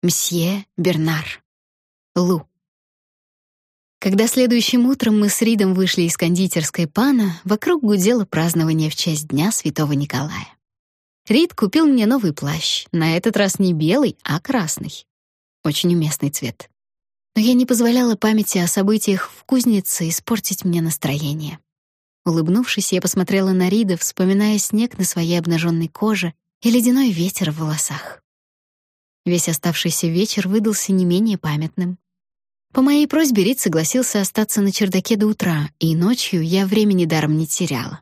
Мсье Бернар. Лу. Когда следующим утром мы с Ридом вышли из кондитерской пана, вокруг гудело празднование в честь Дня Святого Николая. Рид купил мне новый плащ, на этот раз не белый, а красный. Очень уместный цвет. Но я не позволяла памяти о событиях в кузнице испортить мне настроение. Улыбнувшись, я посмотрела на Рида, вспоминая снег на своей обнаженной коже и ледяной ветер в волосах. Весь оставшийся вечер выдался не менее памятным. По моей просьбе Рид согласился остаться на чердаке до утра, и ночью я времени даром не теряла.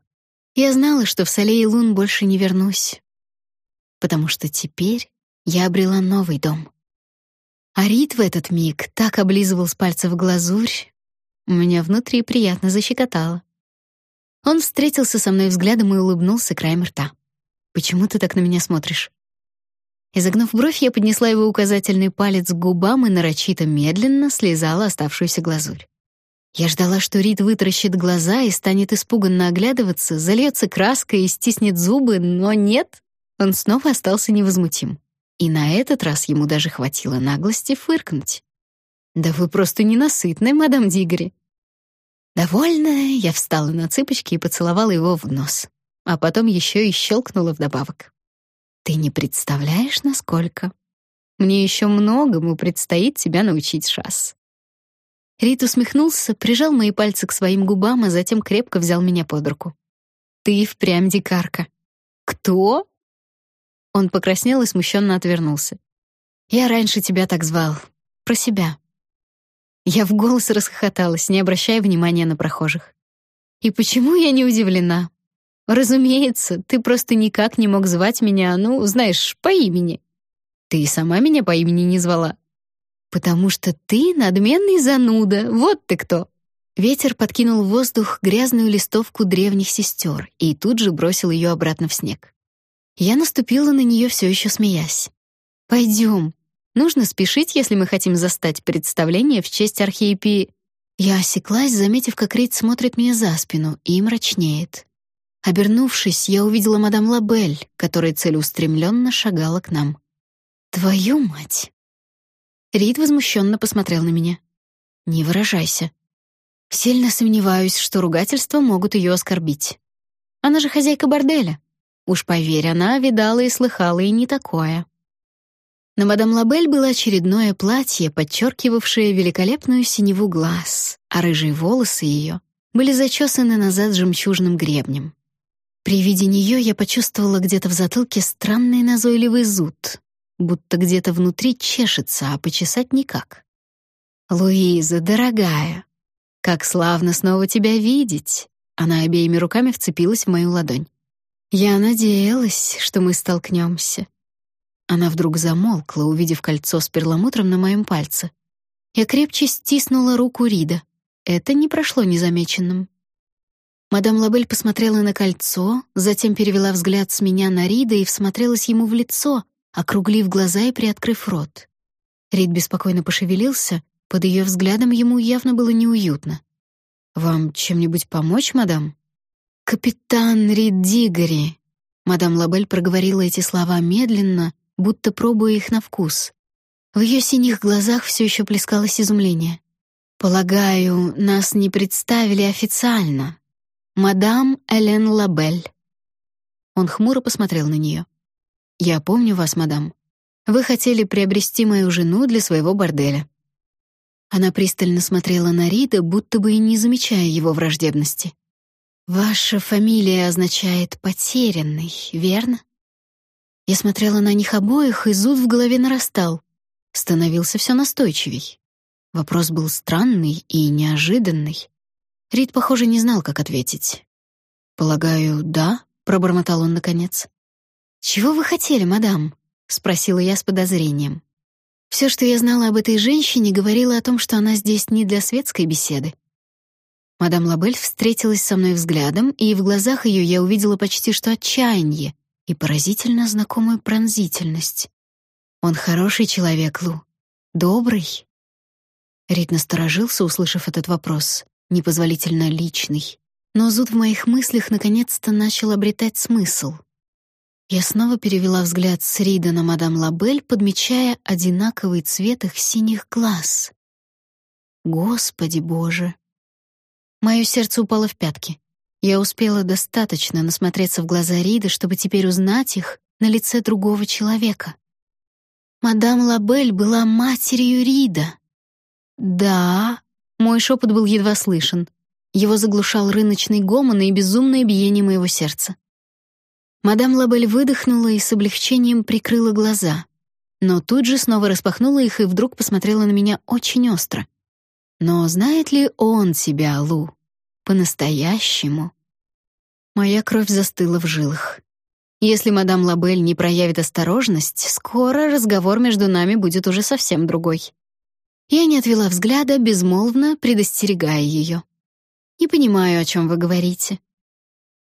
Я знала, что в Сале и Лун больше не вернусь, потому что теперь я обрела новый дом. А Рид в этот миг так облизывал с пальцев глазурь, меня внутри приятно защекотало. Он встретился со мной взглядом и улыбнулся краем рта. «Почему ты так на меня смотришь?» Изогнув бровь, я поднесла его указательный палец к губам и нарочито медленно слезала оставшуюся глазурь. Я ждала, что Рид вытаращит глаза и станет испуганно оглядываться, зальется краской и стиснет зубы, но нет, он снова остался невозмутим. И на этот раз ему даже хватило наглости фыркнуть. «Да вы просто ненасытная, мадам Дигори». Довольная, я встала на цыпочки и поцеловала его в нос, а потом еще и щелкнула вдобавок. Ты не представляешь, насколько. Мне еще многому предстоит тебя научить, Шас. Рит усмехнулся, прижал мои пальцы к своим губам, а затем крепко взял меня под руку. Ты впрямь дикарка. Кто? Он покраснел и смущенно отвернулся. Я раньше тебя так звал. Про себя. Я в голос расхохоталась, не обращая внимания на прохожих. И почему я не удивлена? Разумеется, ты просто никак не мог звать меня, ну, знаешь, по имени. Ты и сама меня по имени не звала. Потому что ты надменный зануда. Вот ты кто. Ветер подкинул в воздух грязную листовку древних сестер и тут же бросил ее обратно в снег. Я наступила на нее все еще смеясь. Пойдем. Нужно спешить, если мы хотим застать представление в честь архиепи. Я осеклась, заметив, как Рид смотрит мне за спину и мрачнеет. Обернувшись, я увидела мадам Лабель, которая целеустремленно шагала к нам. «Твою мать!» Рид возмущенно посмотрел на меня. «Не выражайся. Сильно сомневаюсь, что ругательства могут ее оскорбить. Она же хозяйка борделя. Уж поверь, она видала и слыхала и не такое». На мадам Лабель было очередное платье, подчеркивавшее великолепную синеву глаз, а рыжие волосы ее были зачесаны назад жемчужным гребнем. При виде нее я почувствовала где-то в затылке странный назойливый зуд, будто где-то внутри чешется, а почесать никак. «Луиза, дорогая, как славно снова тебя видеть!» Она обеими руками вцепилась в мою ладонь. «Я надеялась, что мы столкнемся». Она вдруг замолкла, увидев кольцо с перламутром на моем пальце. Я крепче стиснула руку Рида. Это не прошло незамеченным. Мадам Лабель посмотрела на кольцо, затем перевела взгляд с меня на Рида и всмотрелась ему в лицо, округлив глаза и приоткрыв рот. Рид беспокойно пошевелился, под ее взглядом ему явно было неуютно. «Вам чем-нибудь помочь, мадам?» «Капитан Рид Дигори», — мадам Лабель проговорила эти слова медленно, будто пробуя их на вкус. В ее синих глазах все еще плескалось изумление. «Полагаю, нас не представили официально», «Мадам Элен Лабель». Он хмуро посмотрел на нее. «Я помню вас, мадам. Вы хотели приобрести мою жену для своего борделя». Она пристально смотрела на Рида, будто бы и не замечая его враждебности. «Ваша фамилия означает «потерянный», верно?» Я смотрела на них обоих, и зуд в голове нарастал. Становился все настойчивей. Вопрос был странный и неожиданный. Рид, похоже, не знал, как ответить. «Полагаю, да?» — пробормотал он наконец. «Чего вы хотели, мадам?» — спросила я с подозрением. Все, что я знала об этой женщине, говорило о том, что она здесь не для светской беседы. Мадам Лабель встретилась со мной взглядом, и в глазах ее я увидела почти что отчаяние и поразительно знакомую пронзительность. Он хороший человек, Лу. Добрый. Рид насторожился, услышав этот вопрос непозволительно личный, но зуд в моих мыслях наконец-то начал обретать смысл. Я снова перевела взгляд с Рида на мадам Лабель, подмечая одинаковый цвет их синих глаз. Господи Боже! Мое сердце упало в пятки. Я успела достаточно насмотреться в глаза Рида, чтобы теперь узнать их на лице другого человека. Мадам Лабель была матерью Рида. Да, мой шепот был едва слышен. Его заглушал рыночный гомон и безумное биение моего сердца. Мадам Лабель выдохнула и с облегчением прикрыла глаза, но тут же снова распахнула их и вдруг посмотрела на меня очень остро. Но знает ли он тебя, Лу? По-настоящему? Моя кровь застыла в жилах. Если мадам Лабель не проявит осторожность, скоро разговор между нами будет уже совсем другой. Я не отвела взгляда, безмолвно предостерегая ее. «Не понимаю, о чем вы говорите».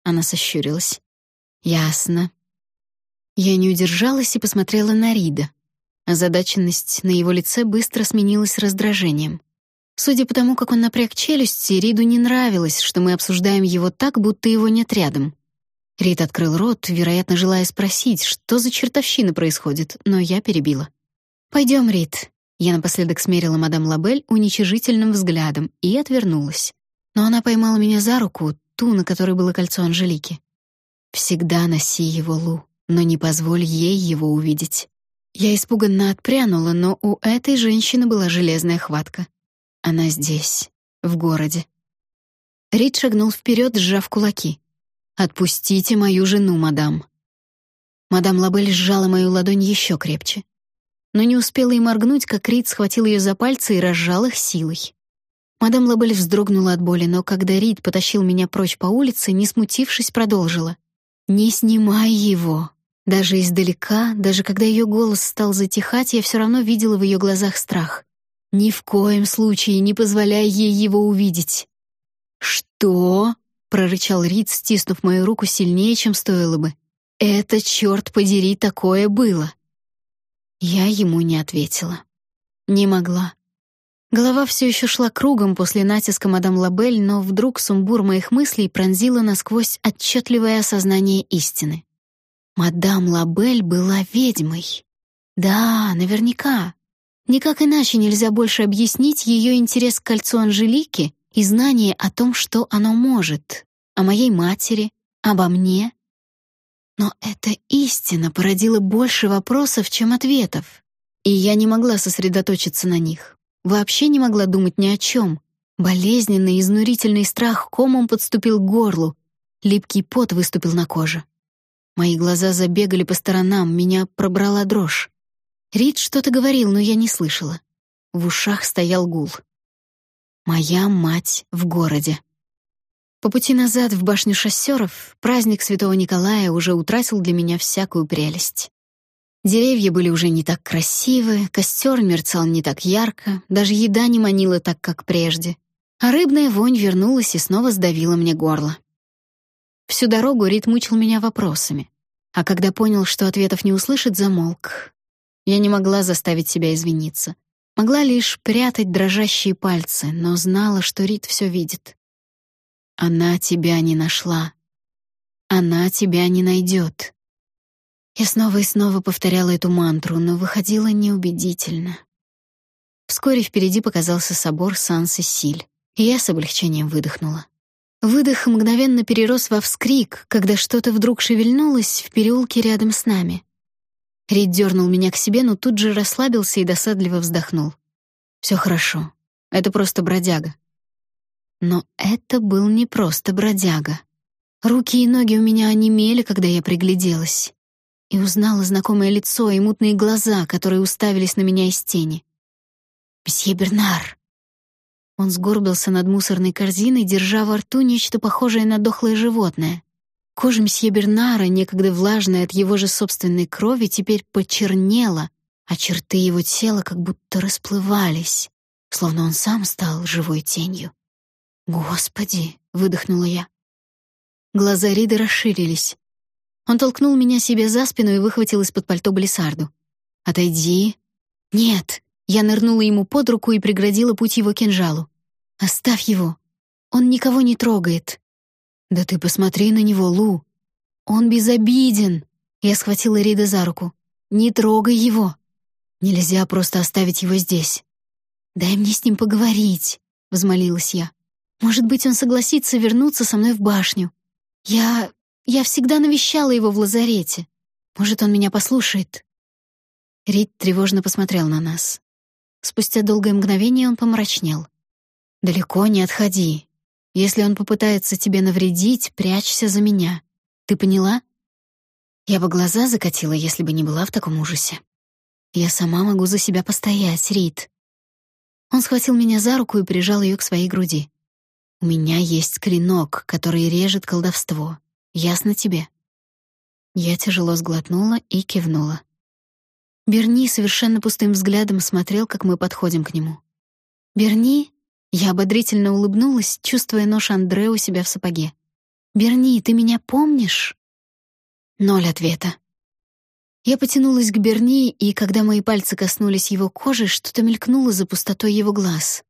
Она сощурилась. «Ясно». Я не удержалась и посмотрела на Рида. Озадаченность на его лице быстро сменилась раздражением. Судя по тому, как он напряг челюсти, Риду не нравилось, что мы обсуждаем его так, будто его нет рядом. Рид открыл рот, вероятно, желая спросить, что за чертовщина происходит, но я перебила. «Пойдем, Рид». Я напоследок смерила мадам Лабель уничижительным взглядом и отвернулась. Но она поймала меня за руку, ту, на которой было кольцо Анжелики. «Всегда носи его, Лу, но не позволь ей его увидеть». Я испуганно отпрянула, но у этой женщины была железная хватка. Она здесь, в городе. Рид шагнул вперед, сжав кулаки. «Отпустите мою жену, мадам». Мадам Лабель сжала мою ладонь еще крепче. Но не успела и моргнуть, как Рид схватил ее за пальцы и разжал их силой. Мадам Лабель вздрогнула от боли, но когда Рид потащил меня прочь по улице, не смутившись, продолжила. «Не снимай его!» Даже издалека, даже когда ее голос стал затихать, я все равно видела в ее глазах страх. Ни в коем случае не позволяй ей его увидеть. Что? прорычал Рид, стиснув мою руку сильнее, чем стоило бы. Это черт подери такое было. Я ему не ответила. Не могла. Голова все еще шла кругом после натиска мадам Лабель, но вдруг сумбур моих мыслей пронзило насквозь отчетливое осознание истины. Мадам Лабель была ведьмой. Да, наверняка. Никак иначе нельзя больше объяснить ее интерес к кольцу Анжелики и знание о том, что оно может, о моей матери, обо мне. Но эта истина породила больше вопросов, чем ответов, и я не могла сосредоточиться на них. Вообще не могла думать ни о чем. Болезненный, изнурительный страх комом подступил к горлу, липкий пот выступил на коже. Мои глаза забегали по сторонам, меня пробрала дрожь. Рид что-то говорил, но я не слышала. В ушах стоял гул. Моя мать в городе. По пути назад в башню шоссеров праздник Святого Николая уже утратил для меня всякую прелесть. Деревья были уже не так красивы, костер мерцал не так ярко, даже еда не манила так, как прежде. А рыбная вонь вернулась и снова сдавила мне горло. Всю дорогу Рид мучил меня вопросами. А когда понял, что ответов не услышит, замолк, я не могла заставить себя извиниться. Могла лишь прятать дрожащие пальцы, но знала, что Рид все видит. Она тебя не нашла. Она тебя не найдет. Я снова и снова повторяла эту мантру, но выходила неубедительно. Вскоре впереди показался собор Сан-Сесиль, и я с облегчением выдохнула. Выдох мгновенно перерос во вскрик, когда что-то вдруг шевельнулось в переулке рядом с нами. Рид дернул меня к себе, но тут же расслабился и досадливо вздохнул. Все хорошо. Это просто бродяга. Но это был не просто бродяга. Руки и ноги у меня онемели, когда я пригляделась. И узнала знакомое лицо и мутные глаза, которые уставились на меня из тени. «Мсье Бернар!» Он сгорбился над мусорной корзиной, держа во рту нечто похожее на дохлое животное. Кожа мсье Бернара, некогда влажная от его же собственной крови, теперь почернела, а черты его тела как будто расплывались, словно он сам стал живой тенью. «Господи!» — выдохнула я. Глаза Риды расширились. Он толкнул меня себе за спину и выхватил из-под пальто глиссарду. «Отойди!» «Нет!» Я нырнула ему под руку и преградила путь его кинжалу. «Оставь его! Он никого не трогает!» «Да ты посмотри на него, Лу! Он безобиден! Я схватила Рида за руку. «Не трогай его! Нельзя просто оставить его здесь. Дай мне с ним поговорить», — взмолилась я. «Может быть, он согласится вернуться со мной в башню. Я... я всегда навещала его в лазарете. Может, он меня послушает?» Рид тревожно посмотрел на нас. Спустя долгое мгновение он помрачнел. «Далеко не отходи. Если он попытается тебе навредить, прячься за меня. Ты поняла?» Я бы глаза закатила, если бы не была в таком ужасе. Я сама могу за себя постоять, Рид. Он схватил меня за руку и прижал ее к своей груди. У меня есть клинок, который режет колдовство. Ясно тебе? Я тяжело сглотнула и кивнула. Берни совершенно пустым взглядом смотрел, как мы подходим к нему. «Берни?» Я ободрительно улыбнулась, чувствуя нож Андре у себя в сапоге. «Берни, ты меня помнишь?» Ноль ответа. Я потянулась к Берни, и когда мои пальцы коснулись его кожи, что-то мелькнуло за пустотой его глаз.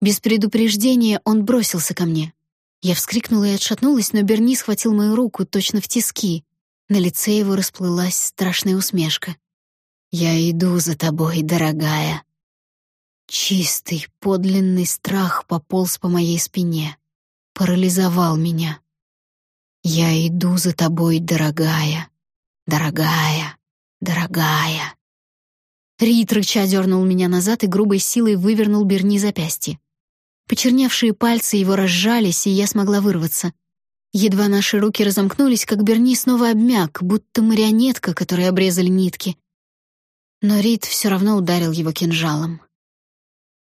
Без предупреждения он бросился ко мне. Я вскрикнула и отшатнулась, но Берни схватил мою руку точно в тиски. На лице его расплылась страшная усмешка. «Я иду за тобой, дорогая». Чистый, подлинный страх пополз по моей спине, парализовал меня. Я иду за тобой, дорогая, дорогая, дорогая. Рит рыча дернул меня назад и грубой силой вывернул Берни запястье. Почерневшие пальцы его разжались, и я смогла вырваться. Едва наши руки разомкнулись, как Берни снова обмяк, будто марионетка, которой обрезали нитки. Но Рид все равно ударил его кинжалом.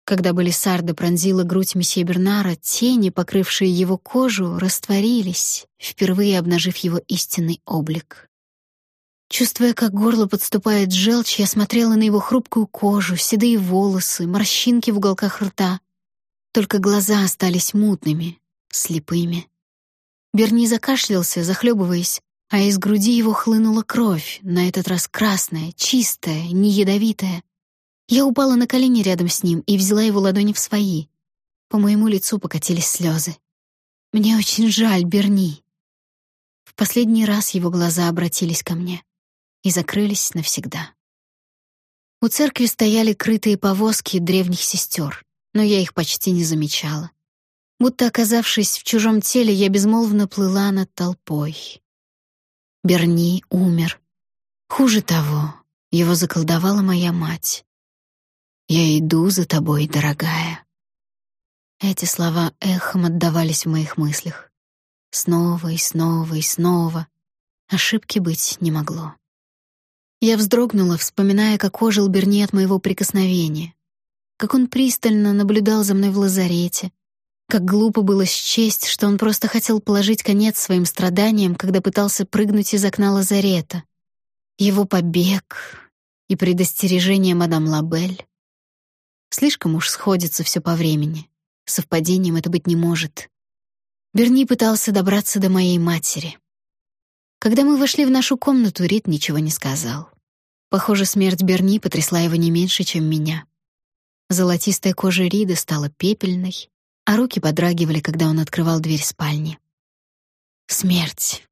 Когда Балисарда пронзила грудь месье Бернара, тени, покрывшие его кожу, растворились, впервые обнажив его истинный облик. Чувствуя, как горло подступает желчь, я смотрела на его хрупкую кожу, седые волосы, морщинки в уголках рта. Только глаза остались мутными, слепыми. Берни закашлялся, захлебываясь, а из груди его хлынула кровь, на этот раз красная, чистая, не ядовитая. Я упала на колени рядом с ним и взяла его ладони в свои. По моему лицу покатились слезы. «Мне очень жаль, Берни». В последний раз его глаза обратились ко мне и закрылись навсегда. У церкви стояли крытые повозки древних сестер, но я их почти не замечала. Будто оказавшись в чужом теле, я безмолвно плыла над толпой. Берни умер. Хуже того, его заколдовала моя мать. Я иду за тобой, дорогая. Эти слова эхом отдавались в моих мыслях. Снова и снова и снова. Ошибки быть не могло. Я вздрогнула, вспоминая, как ожил Берни от моего прикосновения, как он пристально наблюдал за мной в лазарете, как глупо было счесть, что он просто хотел положить конец своим страданиям, когда пытался прыгнуть из окна лазарета. Его побег и предостережение мадам Лабель. Слишком уж сходится все по времени. Совпадением это быть не может. Берни пытался добраться до моей матери. Когда мы вошли в нашу комнату, Рид ничего не сказал. Похоже, смерть Берни потрясла его не меньше, чем меня. Золотистая кожа Рида стала пепельной, а руки подрагивали, когда он открывал дверь спальни. Смерть.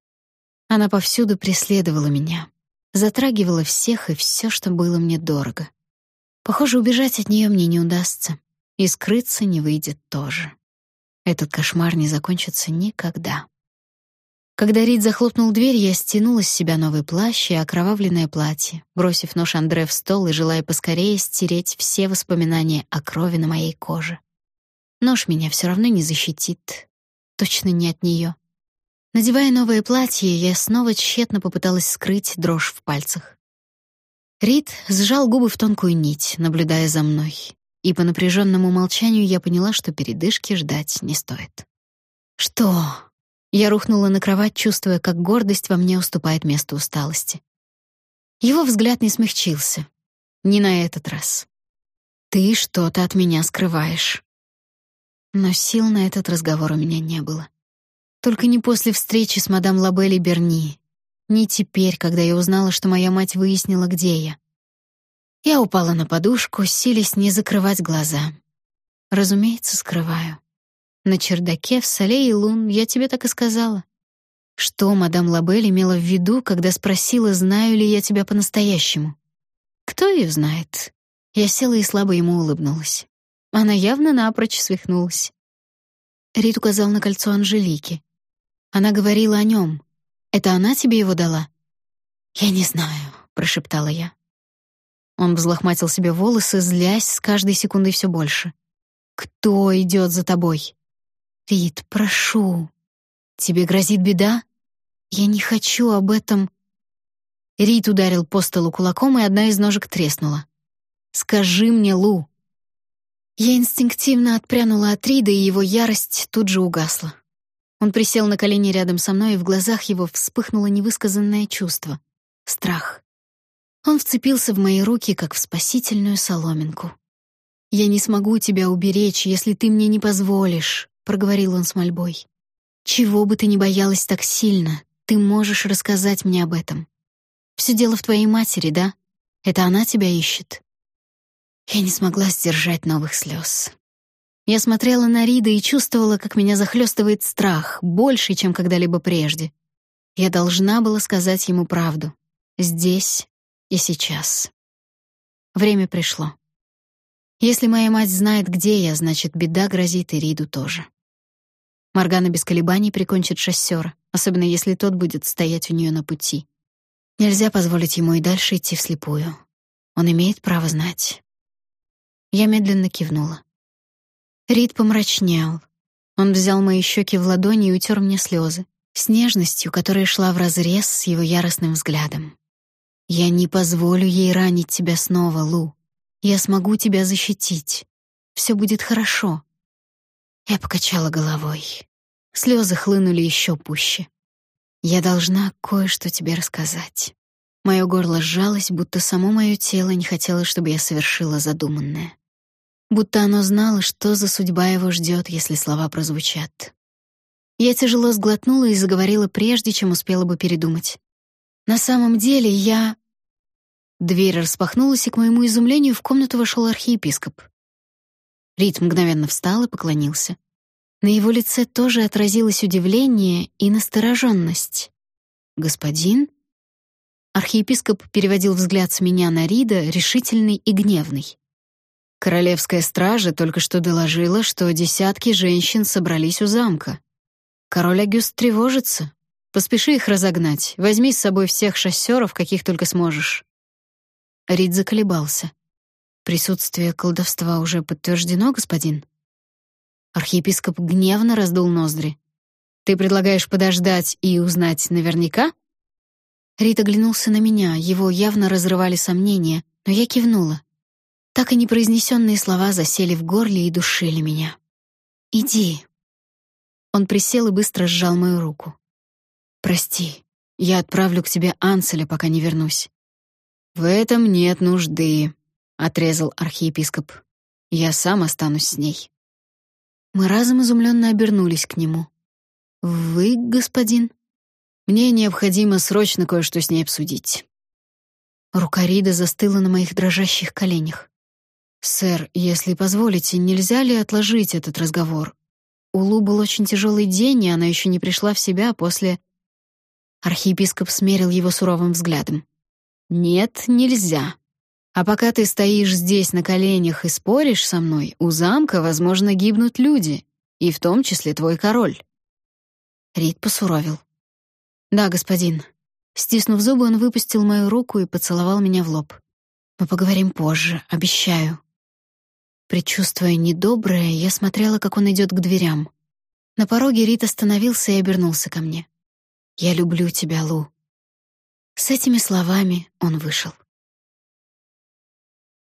Она повсюду преследовала меня, затрагивала всех и все, что было мне дорого. Похоже, убежать от нее мне не удастся, и скрыться не выйдет тоже. Этот кошмар не закончится никогда. Когда Рид захлопнул дверь, я стянула с себя новый плащ и окровавленное платье, бросив нож Андре в стол и желая поскорее стереть все воспоминания о крови на моей коже. Нож меня все равно не защитит. Точно не от нее. Надевая новое платье, я снова тщетно попыталась скрыть дрожь в пальцах. Рид сжал губы в тонкую нить, наблюдая за мной, и по напряженному молчанию я поняла, что передышки ждать не стоит. «Что?» Я рухнула на кровать, чувствуя, как гордость во мне уступает место усталости. Его взгляд не смягчился. Не на этот раз. «Ты что-то от меня скрываешь». Но сил на этот разговор у меня не было. Только не после встречи с мадам Лабелли Берни, не теперь, когда я узнала, что моя мать выяснила, где я. Я упала на подушку, силясь не закрывать глаза. Разумеется, скрываю. На чердаке в соле и лун, я тебе так и сказала. Что мадам Лабель имела в виду, когда спросила, знаю ли я тебя по-настоящему? Кто ее знает? Я села и слабо ему улыбнулась. Она явно напрочь свихнулась. Рит указал на кольцо Анжелики. Она говорила о нем. Это она тебе его дала? Я не знаю, прошептала я. Он взлохматил себе волосы, злясь с каждой секундой все больше. Кто идет за тобой? Рит, прошу. Тебе грозит беда? Я не хочу об этом. Рит ударил по столу кулаком, и одна из ножек треснула. Скажи мне, Лу. Я инстинктивно отпрянула от Рида, и его ярость тут же угасла. Он присел на колени рядом со мной, и в глазах его вспыхнуло невысказанное чувство страх. Он вцепился в мои руки, как в спасительную соломинку. «Я не смогу тебя уберечь, если ты мне не позволишь», — проговорил он с мольбой. «Чего бы ты ни боялась так сильно, ты можешь рассказать мне об этом. Все дело в твоей матери, да? Это она тебя ищет». Я не смогла сдержать новых слез. Я смотрела на Рида и чувствовала, как меня захлестывает страх, больше, чем когда-либо прежде. Я должна была сказать ему правду. Здесь и сейчас. Время пришло. Если моя мать знает, где я, значит, беда грозит и Риду тоже. Маргана без колебаний прикончит шоссера, особенно если тот будет стоять у нее на пути. Нельзя позволить ему и дальше идти вслепую. Он имеет право знать. Я медленно кивнула. Рид помрачнел. Он взял мои щеки в ладони и утер мне слезы, с нежностью, которая шла вразрез с его яростным взглядом. «Я не позволю ей ранить тебя снова, Лу. Я смогу тебя защитить. Все будет хорошо». Я покачала головой. Слезы хлынули еще пуще. «Я должна кое-что тебе рассказать». Мое горло сжалось, будто само мое тело не хотело, чтобы я совершила задуманное. Будто оно знало, что за судьба его ждет, если слова прозвучат. Я тяжело сглотнула и заговорила прежде, чем успела бы передумать. На самом деле я Дверь распахнулась, и к моему изумлению в комнату вошел архиепископ. Рит мгновенно встал и поклонился. На его лице тоже отразилось удивление и настороженность. «Господин?» Архиепископ переводил взгляд с меня на Рида, решительный и гневный. Королевская стража только что доложила, что десятки женщин собрались у замка. Король Агюст тревожится. Поспеши их разогнать. Возьми с собой всех шоссеров, каких только сможешь. Рид заколебался. Присутствие колдовства уже подтверждено, господин? Архиепископ гневно раздул ноздри. Ты предлагаешь подождать и узнать наверняка? Рид оглянулся на меня, его явно разрывали сомнения, но я кивнула. Так и непроизнесенные слова засели в горле и душили меня. «Иди». Он присел и быстро сжал мою руку. «Прости, я отправлю к тебе Анселя, пока не вернусь. В этом нет нужды, отрезал архиепископ. Я сам останусь с ней. Мы разом изумленно обернулись к нему. Вы, господин? Мне необходимо срочно кое-что с ней обсудить. Рука Рида застыла на моих дрожащих коленях. Сэр, если позволите, нельзя ли отложить этот разговор? У Лу был очень тяжелый день, и она еще не пришла в себя после Архиепископ смерил его суровым взглядом. Нет, нельзя. А пока ты стоишь здесь на коленях и споришь со мной, у замка, возможно, гибнут люди, и в том числе твой король. Рид посуровил. Да, господин. Стиснув зубы, он выпустил мою руку и поцеловал меня в лоб. Мы поговорим позже, обещаю. Предчувствуя недоброе, я смотрела, как он идет к дверям. На пороге Рид остановился и обернулся ко мне. Я люблю тебя, Лу. С этими словами он вышел.